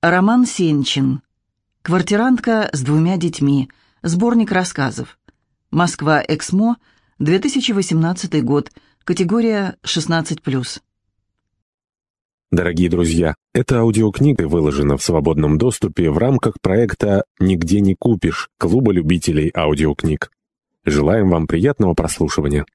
Роман Сенчин. Квартирантка с двумя детьми. Сборник рассказов. Москва, Эксмо, 2018 год. Категория 16+. Дорогие друзья, эта аудиокнига выложена в свободном доступе в рамках проекта «Нигде не купишь» Клуба любителей аудиокниг. Желаем вам приятного прослушивания.